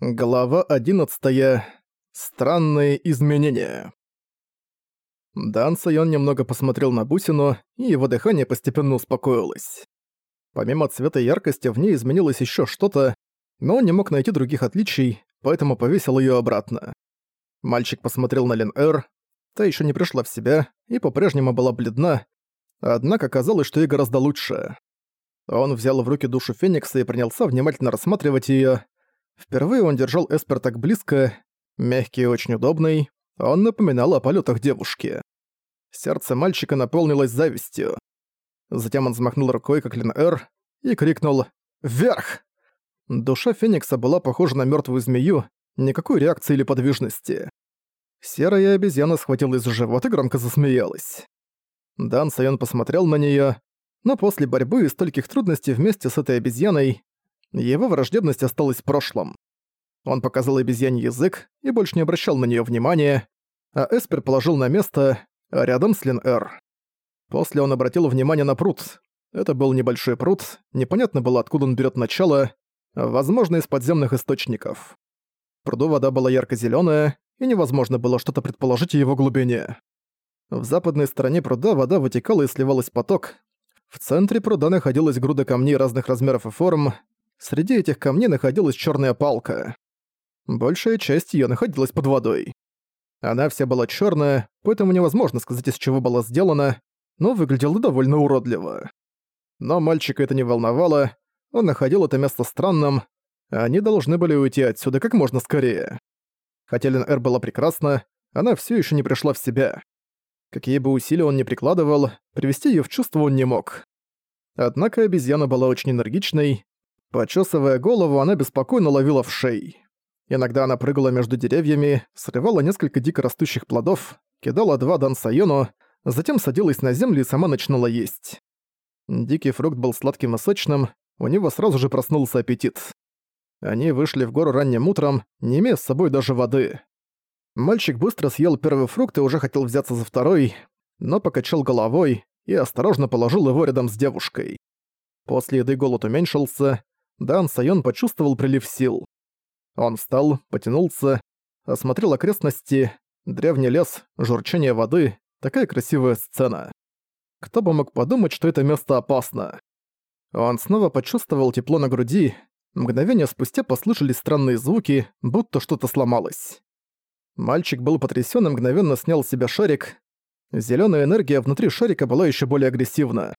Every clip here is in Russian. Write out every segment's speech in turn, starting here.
Глава 11. Странные изменения. Дан Сайон немного посмотрел на бусину, и его дыхание постепенно успокоилось. Помимо цвета и яркости, в ней изменилось еще что-то, но он не мог найти других отличий, поэтому повесил ее обратно. Мальчик посмотрел на Лен Эр, та еще не пришла в себя и по-прежнему была бледна, однако казалось, что ей гораздо лучше. Он взял в руки душу Феникса и принялся внимательно рассматривать ее. Впервые он держал Эспер так близко, мягкий и очень удобный, он напоминал о полетах девушки. Сердце мальчика наполнилось завистью. Затем он взмахнул рукой, как Лин-Эр, и крикнул «Вверх!». Душа Феникса была похожа на мертвую змею, никакой реакции или подвижности. Серая обезьяна схватилась за живот и громко засмеялась. Дан Сайон посмотрел на нее, но после борьбы и стольких трудностей вместе с этой обезьяной его враждебность осталась в прошлом. Он показал обезьяне язык и больше не обращал на нее внимания, а Эспер положил на место рядом с Лин-Эр. После он обратил внимание на пруд. Это был небольшой пруд, непонятно было, откуда он берет начало, возможно, из подземных источников. В пруду вода была ярко зеленая и невозможно было что-то предположить о его глубине. В западной стороне пруда вода вытекала и сливалась поток. В центре пруда находилась груда камней разных размеров и форм, Среди этих камней находилась черная палка. Большая часть ее находилась под водой. Она вся была черная, поэтому невозможно сказать, из чего была сделана, но выглядела довольно уродливо. Но мальчика это не волновало, он находил это место странным, они должны были уйти отсюда как можно скорее. Хотя Лен Эр была прекрасна, она все еще не пришла в себя. Какие бы усилия он ни прикладывал, привести ее в чувство он не мог. Однако обезьяна была очень энергичной, Почесывая голову, она беспокойно ловила в шеи. Иногда она прыгала между деревьями, срывала несколько дико растущих плодов, кидала два дан затем садилась на землю и сама начинала есть. Дикий фрукт был сладким и сочным, у него сразу же проснулся аппетит. Они вышли в гору ранним утром, не имея с собой даже воды. Мальчик быстро съел первый фрукт и уже хотел взяться за второй, но покачал головой и осторожно положил его рядом с девушкой. После еды голод уменьшился, Дан Сайон почувствовал прилив сил. Он встал, потянулся, осмотрел окрестности, древний лес, журчание воды, такая красивая сцена. Кто бы мог подумать, что это место опасно. Он снова почувствовал тепло на груди, мгновение спустя послышались странные звуки, будто что-то сломалось. Мальчик был потрясён и мгновенно снял с себя шарик. Зелёная энергия внутри шарика была ещё более агрессивна.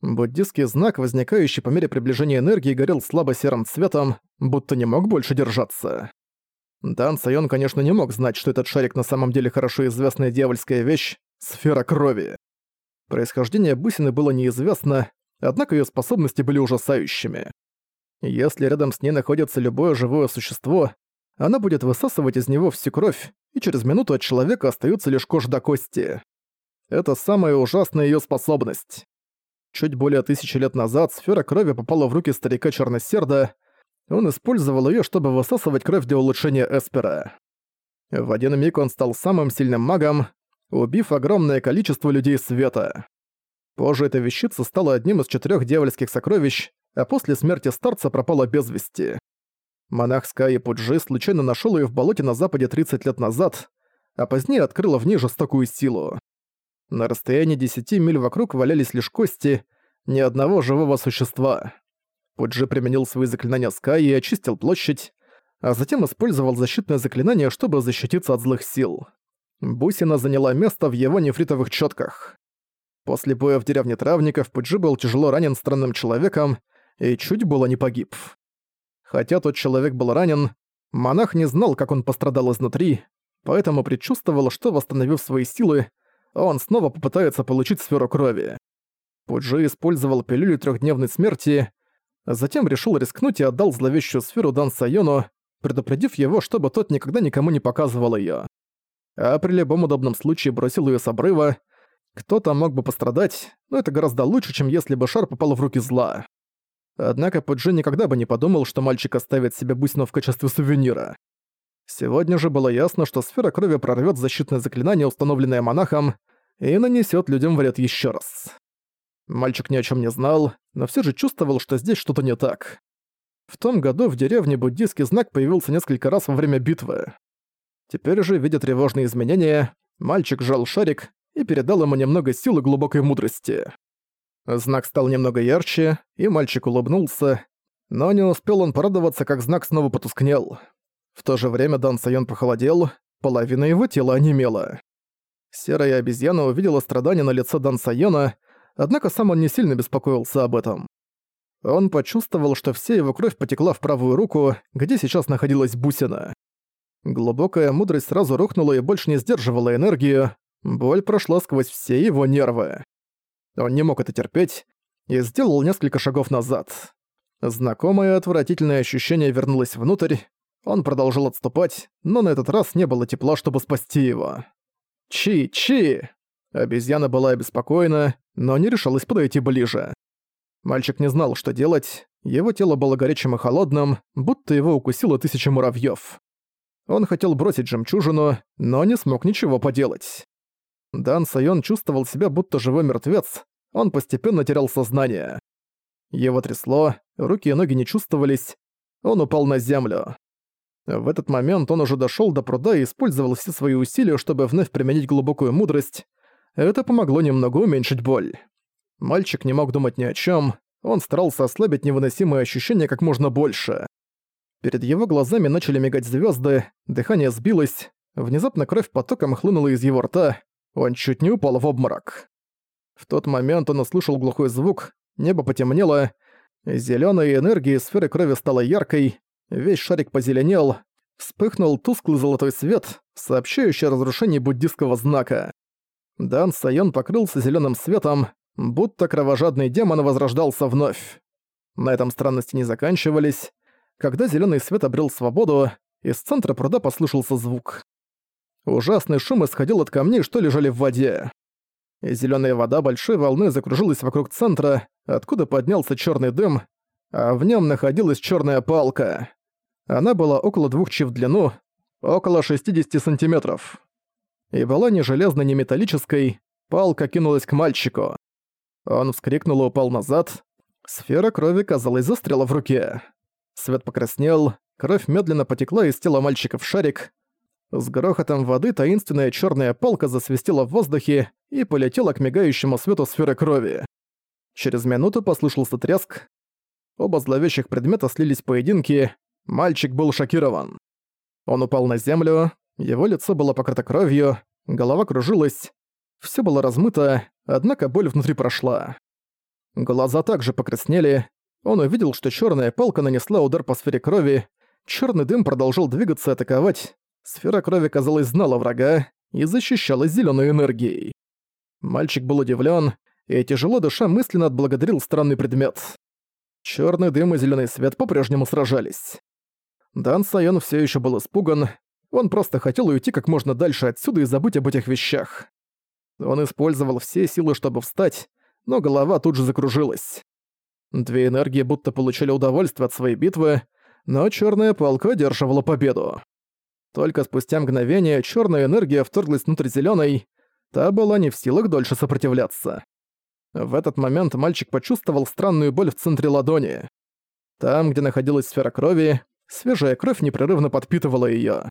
Буддистский знак, возникающий по мере приближения энергии, горел слабо-серым цветом, будто не мог больше держаться. Дан Сайон, конечно, не мог знать, что этот шарик на самом деле хорошо известная дьявольская вещь — сфера крови. Происхождение бусины было неизвестно, однако ее способности были ужасающими. Если рядом с ней находится любое живое существо, она будет высасывать из него всю кровь, и через минуту от человека остаются лишь кожа до кости. Это самая ужасная ее способность. Чуть более тысячи лет назад сфера крови попала в руки старика Черносерда, он использовал её, чтобы высасывать кровь для улучшения Эспера. В один миг он стал самым сильным магом, убив огромное количество людей света. Позже эта вещица стала одним из четырёх дьявольских сокровищ, а после смерти старца пропала без вести. Монах Скай Пуджи случайно нашёл её в болоте на западе 30 лет назад, а позднее открыла в ней жестокую силу. На расстоянии 10 миль вокруг валялись лишь кости, ни одного живого существа. Пуджи применил свои заклинания Скай и очистил площадь, а затем использовал защитное заклинание, чтобы защититься от злых сил. Бусина заняла место в его нефритовых чётках. После боя в деревне Травников Пуджи был тяжело ранен странным человеком и чуть было не погиб. Хотя тот человек был ранен, монах не знал, как он пострадал изнутри, поэтому предчувствовал, что, восстановив свои силы, он снова попытается получить сферу крови. Пуджи использовал пилюлю трехдневной смерти, а затем решил рискнуть и отдал зловещую сферу Дан Сайону, предупредив его, чтобы тот никогда никому не показывал её. А при любом удобном случае бросил её с обрыва. Кто-то мог бы пострадать, но это гораздо лучше, чем если бы шар попал в руки зла. Однако Пуджи никогда бы не подумал, что мальчик оставит себе бусину в качестве сувенира. Сегодня же было ясно, что сфера крови прорвет защитное заклинание, установленное монахом, и нанесет людям вред еще раз. Мальчик ни о чем не знал, но все же чувствовал, что здесь что-то не так. В том году в деревне буддийский знак появился несколько раз во время битвы. Теперь же, видя тревожные изменения, мальчик сжал шарик и передал ему немного сил и глубокой мудрости. Знак стал немного ярче, и мальчик улыбнулся, но не успел он порадоваться, как знак снова потускнел. В то же время Дан Сайон похолодел, половина его тела онемела. Серая обезьяна увидела страдания на лице Дан Сайона, однако сам он не сильно беспокоился об этом. Он почувствовал, что вся его кровь потекла в правую руку, где сейчас находилась бусина. Глубокая мудрость сразу рухнула и больше не сдерживала энергию, боль прошла сквозь все его нервы. Он не мог это терпеть и сделал несколько шагов назад. Знакомое отвратительное ощущение вернулось внутрь, он продолжил отступать, но на этот раз не было тепла, чтобы спасти его. «Чи-чи!» Обезьяна была обеспокоена, но не решалась подойти ближе. Мальчик не знал, что делать, его тело было горячим и холодным, будто его укусило тысяча муравьёв. Он хотел бросить жемчужину, но не смог ничего поделать. Дан Сайон чувствовал себя будто живой мертвец, он постепенно терял сознание. Его трясло, руки и ноги не чувствовались, он упал на землю. В этот момент он уже дошёл до пруда и использовал все свои усилия, чтобы вновь применить глубокую мудрость. Это помогло немного уменьшить боль. Мальчик не мог думать ни о чём, он старался ослабить невыносимые ощущения как можно больше. Перед его глазами начали мигать звёзды, дыхание сбилось, внезапно кровь потоком хлынула из его рта, он чуть не упал в обморок. В тот момент он услышал глухой звук, небо потемнело, зелёная энергия сферы крови стала яркой, весь шарик позеленел, вспыхнул тусклый золотой свет, сообщающий о разрушении буддистского знака. Дан Сайон покрылся зелёным светом, будто кровожадный демон возрождался вновь. На этом странности не заканчивались. Когда зелёный свет обрел свободу, из центра пруда послышался звук. Ужасный шум исходил от камней, что лежали в воде. Зелёная вода большой волной закружилась вокруг центра, откуда поднялся чёрный дым, а в нём находилась чёрная палка. Она была около двух чи в длину, около 60 сантиметров. И была ни железной, ни металлической, палка кинулась к мальчику. Он вскрикнул и упал назад. Сфера крови, казалось, застряла в руке. Свет покраснел, кровь медленно потекла из тела мальчика в шарик. С грохотом воды таинственная черная палка засвистела в воздухе и полетела к мигающему свету сферы крови. Через минуту послышался треск. Оба зловещих предмета слились в поединке. Мальчик был шокирован. Он упал на землю, его лицо было покрыто кровью, голова кружилась. Все было размыто, однако боль внутри прошла. Глаза также покраснели. Он увидел, что черная палка нанесла удар по сфере крови. Черный дым продолжал двигаться и атаковать. Сфера крови, казалось, знала врага и защищалась зеленой энергией. Мальчик был удивлен и тяжело душа мысленно отблагодарил странный предмет. Черный дым и зеленый свет по-прежнему сражались. Дан Сайон все еще был испуган, он просто хотел уйти как можно дальше отсюда и забыть об этих вещах. Он использовал все силы, чтобы встать, но голова тут же закружилась. Две энергии будто получили удовольствие от своей битвы, но черная палка одерживала победу. Только спустя мгновение черная энергия вторглась внутрь зеленой, та была не в силах дольше сопротивляться. В этот момент мальчик почувствовал странную боль в центре ладони. Там, где находилась сфера крови, свежая кровь непрерывно подпитывала ее.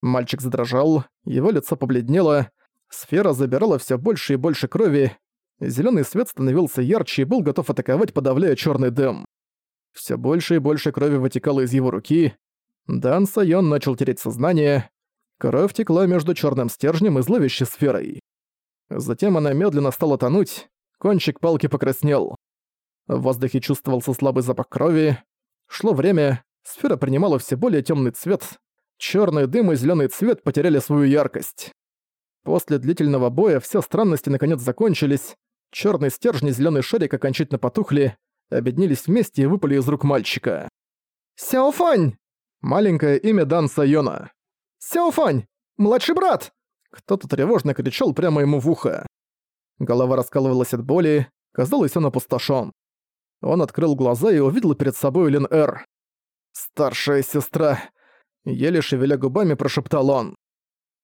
Мальчик задрожал, его лицо побледнело, Сфера забирала все больше и больше крови, зеленый свет становился ярче и был готов атаковать, подавляя черный дым. Все больше и больше крови вытекало из его руки. Дан Сайон начал тереть сознание. Кровь текла между черным стержнем и зловещей сферой. Затем она медленно стала тонуть, кончик палки покраснел. В воздухе чувствовался слабый запах крови. Шло время, сфера принимала все более темный цвет. Черный дым и зеленый цвет потеряли свою яркость. После длительного боя все странности наконец закончились, черный стержень и зеленый шарик окончательно потухли, объединились вместе и выпали из рук мальчика. «Сяофань!» Маленькое имя Дан Сайона. «Сяофань! Младший брат!» Кто-то тревожно кричал прямо ему в ухо. Голова раскалывалась от боли, казалось, он опустошён. Он открыл глаза и увидел перед собой Лин Эр. «Старшая сестра!» Еле шевеля губами прошептал он.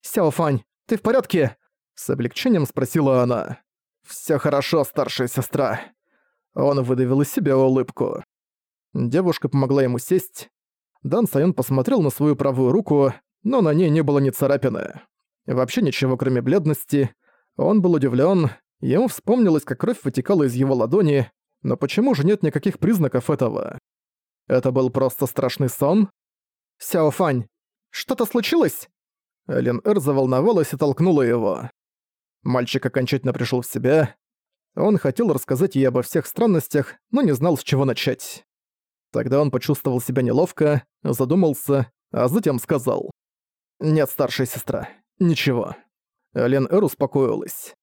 «Сяофань, ты в порядке?» С облегчением спросила она. «Всё хорошо, старшая сестра». Он выдавил из себя улыбку. Девушка помогла ему сесть. Дан Сайон посмотрел на свою правую руку, но на ней не было ни царапины. Вообще ничего, кроме бледности. Он был удивлен. Ему вспомнилось, как кровь вытекала из его ладони, но почему же нет никаких признаков этого? Это был просто страшный сон? «Сяо Фань, что-то случилось?» Лин Эр заволновалась и толкнула его. Мальчик окончательно пришел в себя. Он хотел рассказать ей обо всех странностях, но не знал, с чего начать. Тогда он почувствовал себя неловко, задумался, а затем сказал. «Нет, старшая сестра, ничего». Лен Эр успокоилась.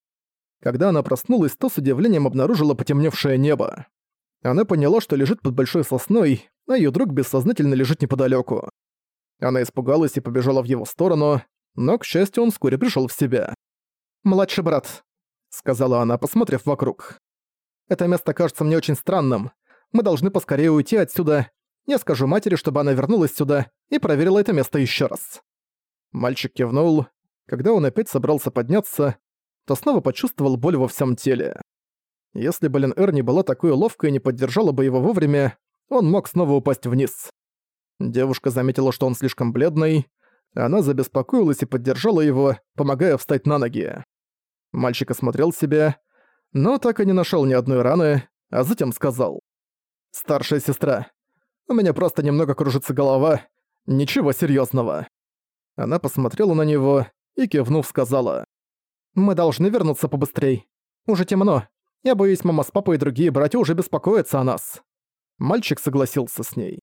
Когда она проснулась, то с удивлением обнаружила потемневшее небо. Она поняла, что лежит под большой сосной, а её друг бессознательно лежит неподалёку. Она испугалась и побежала в его сторону, но, к счастью, он вскоре пришёл в себя. «Младший брат», — сказала она, посмотрев вокруг. «Это место кажется мне очень странным. Мы должны поскорее уйти отсюда. Я скажу матери, чтобы она вернулась сюда и проверила это место ещё раз». Мальчик кивнул. Когда он опять собрался подняться, то снова почувствовал боль во всем теле. Если бы Лен Эр не была такой ловкой и не поддержала бы его вовремя, он мог снова упасть вниз. Девушка заметила, что он слишком бледный. Она забеспокоилась и поддержала его, помогая встать на ноги. Мальчик осмотрел себя, но так и не нашел ни одной раны, а затем сказал. «Старшая сестра, у меня просто немного кружится голова, ничего серьезного. Она посмотрела на него и, кивнув, сказала. «Мы должны вернуться побыстрей. Уже темно. Я боюсь, мама с папой и другие братья уже беспокоятся о нас». Мальчик согласился с ней.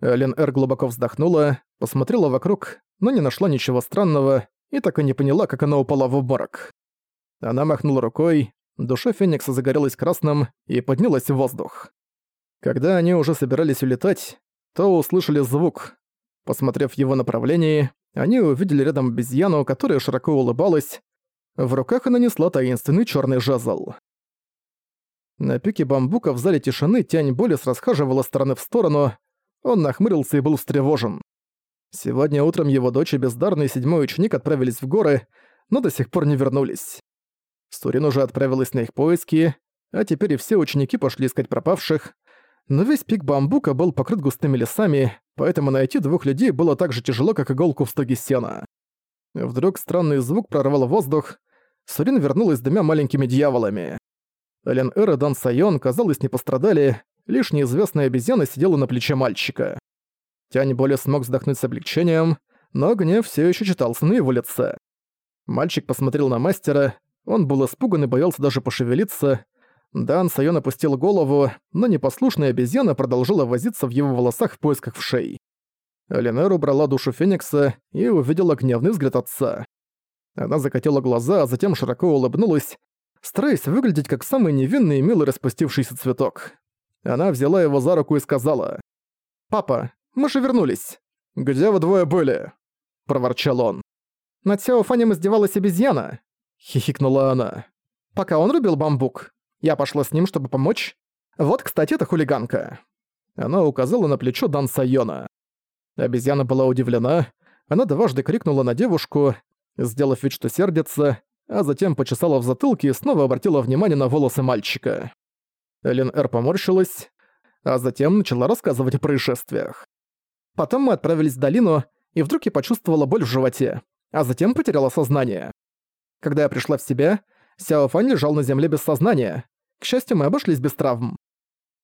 Элен Эр глубоко вздохнула, посмотрела вокруг, но не нашла ничего странного и так и не поняла, как она упала в обморок. Она махнула рукой, душа Феникса загорелась красным и поднялась в воздух. Когда они уже собирались улетать, то услышали звук. Посмотрев его направлении, они увидели рядом обезьяну, которая широко улыбалась. В руках она несла таинственный черный жезл. На пике бамбука в зале тишины тянь Болес расхаживала стороны в сторону. Он нахмурился и был встревожен. Сегодня утром его дочь и бездарный седьмой ученик отправились в горы, но до сих пор не вернулись. Сурин уже отправилась на их поиски, а теперь и все ученики пошли искать пропавших. Но весь пик бамбука был покрыт густыми лесами, поэтому найти двух людей было так же тяжело, как иголку в стоге сена. Вдруг странный звук прорвал воздух. Сурин вернулась с двумя маленькими дьяволами. Элен Эр и Дан Сайон, казалось, не пострадали, лишь неизвестная обезьяна сидела на плече мальчика. Тянь более смог вздохнуть с облегчением, но гнев все еще читался на его лице. Мальчик посмотрел на мастера, он был испуган и боялся даже пошевелиться. Дан Сайон опустил голову, но непослушная обезьяна продолжила возиться в его волосах в поисках вшей. Ленер убрала душу Феникса и увидела гневный взгляд отца. Она закатила глаза, а затем широко улыбнулась, стараясь выглядеть как самый невинный и милый распустившийся цветок. Она взяла его за руку и сказала. «Папа, мы же вернулись». «Где вы двое были?» – проворчал он. «Над Сяо Фанем издевалась обезьяна», – хихикнула она. «Пока он рубил бамбук. Я пошла с ним, чтобы помочь. Вот, кстати, это хулиганка». Она указала на плечо Дан Сайона. Обезьяна была удивлена. Она дважды крикнула на девушку, сделав вид, что сердится, а затем почесала в затылке и снова обратила внимание на волосы мальчика. Элен Эр поморщилась, а затем начала рассказывать о происшествиях. Потом мы отправились в долину, и вдруг я почувствовала боль в животе, а затем потеряла сознание. Когда я пришла в себя, Сяо Фань лежал на земле без сознания. К счастью, мы обошлись без травм.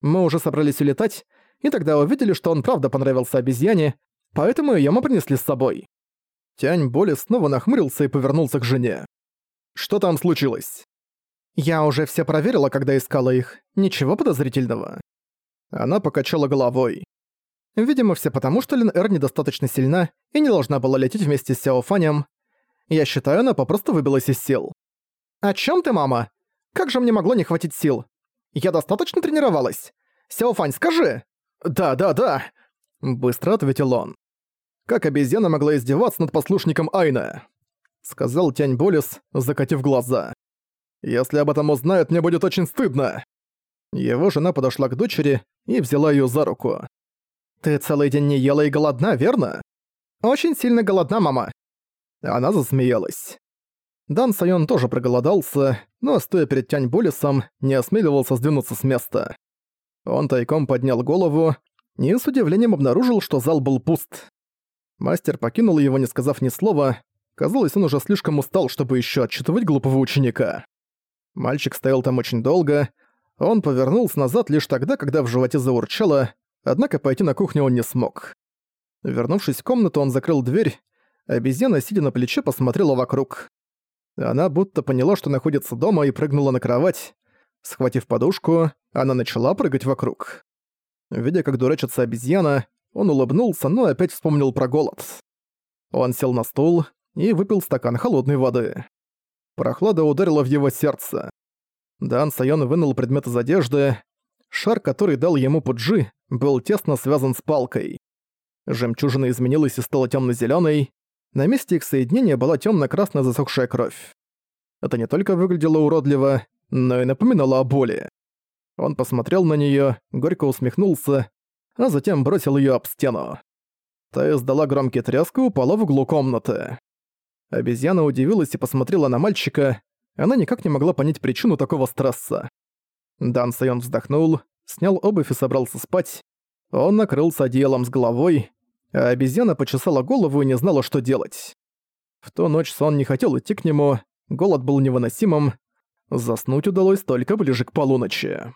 Мы уже собрались улетать, и тогда увидели, что он правда понравился обезьяне, поэтому её мы принесли с собой. Тянь Боли снова нахмурился и повернулся к жене. «Что там случилось?» «Я уже все проверила, когда искала их. Ничего подозрительного». Она покачала головой. Видимо, все потому, что Лин Эр недостаточно сильна и не должна была лететь вместе с Сяо Фанем. Я считаю, она попросту выбилась из сил. «О чем ты, мама? Как же мне могло не хватить сил? Я достаточно тренировалась. Сяо Фань, скажи!» «Да, да, да!» Быстро ответил он. Как обезьяна могла издеваться над послушником Айна? Сказал Тянь Болис, закатив глаза. Если об этом узнают, мне будет очень стыдно. Его жена подошла к дочери и взяла ее за руку. «Ты целый день не ела и голодна, верно?» «Очень сильно голодна, мама». Она засмеялась. Дан Сайон тоже проголодался, но, стоя перед Тянь Болисом, не осмеливался сдвинуться с места. Он тайком поднял голову и с удивлением обнаружил, что зал был пуст. Мастер покинул его, не сказав ни слова. Казалось, он уже слишком устал, чтобы еще отчитывать глупого ученика. Мальчик стоял там очень долго. Он повернулся назад лишь тогда, когда в животе заурчало, однако пойти на кухню он не смог. Вернувшись в комнату, он закрыл дверь. Обезьяна, сидя на плече, посмотрела вокруг. Она будто поняла, что находится дома, и прыгнула на кровать. Схватив подушку, она начала прыгать вокруг. Видя, как дурачится обезьяна, он улыбнулся, но опять вспомнил про голод. Он сел на стул и выпил стакан холодной воды. Прохлада ударила в его сердце. Дан Сайон вынул предмет из одежды. Шар, который дал ему Пуджи, был тесно связан с палкой. Жемчужина изменилась и стала темно зеленой На месте их соединения была темно красная засохшая кровь. Это не только выглядело уродливо, но и напоминало о боли. Он посмотрел на нее, горько усмехнулся, а затем бросил ее об стену. Та издала громкий треск и упала в углу комнаты. Обезьяна удивилась и посмотрела на мальчика, она никак не могла понять причину такого стресса. Дан Сайон вздохнул, снял обувь и собрался спать. Он накрылся одеялом с головой, а обезьяна почесала голову и не знала, что делать. В ту ночь сон не хотел идти к нему, голод был невыносимым, Заснуть удалось только ближе к полуночи.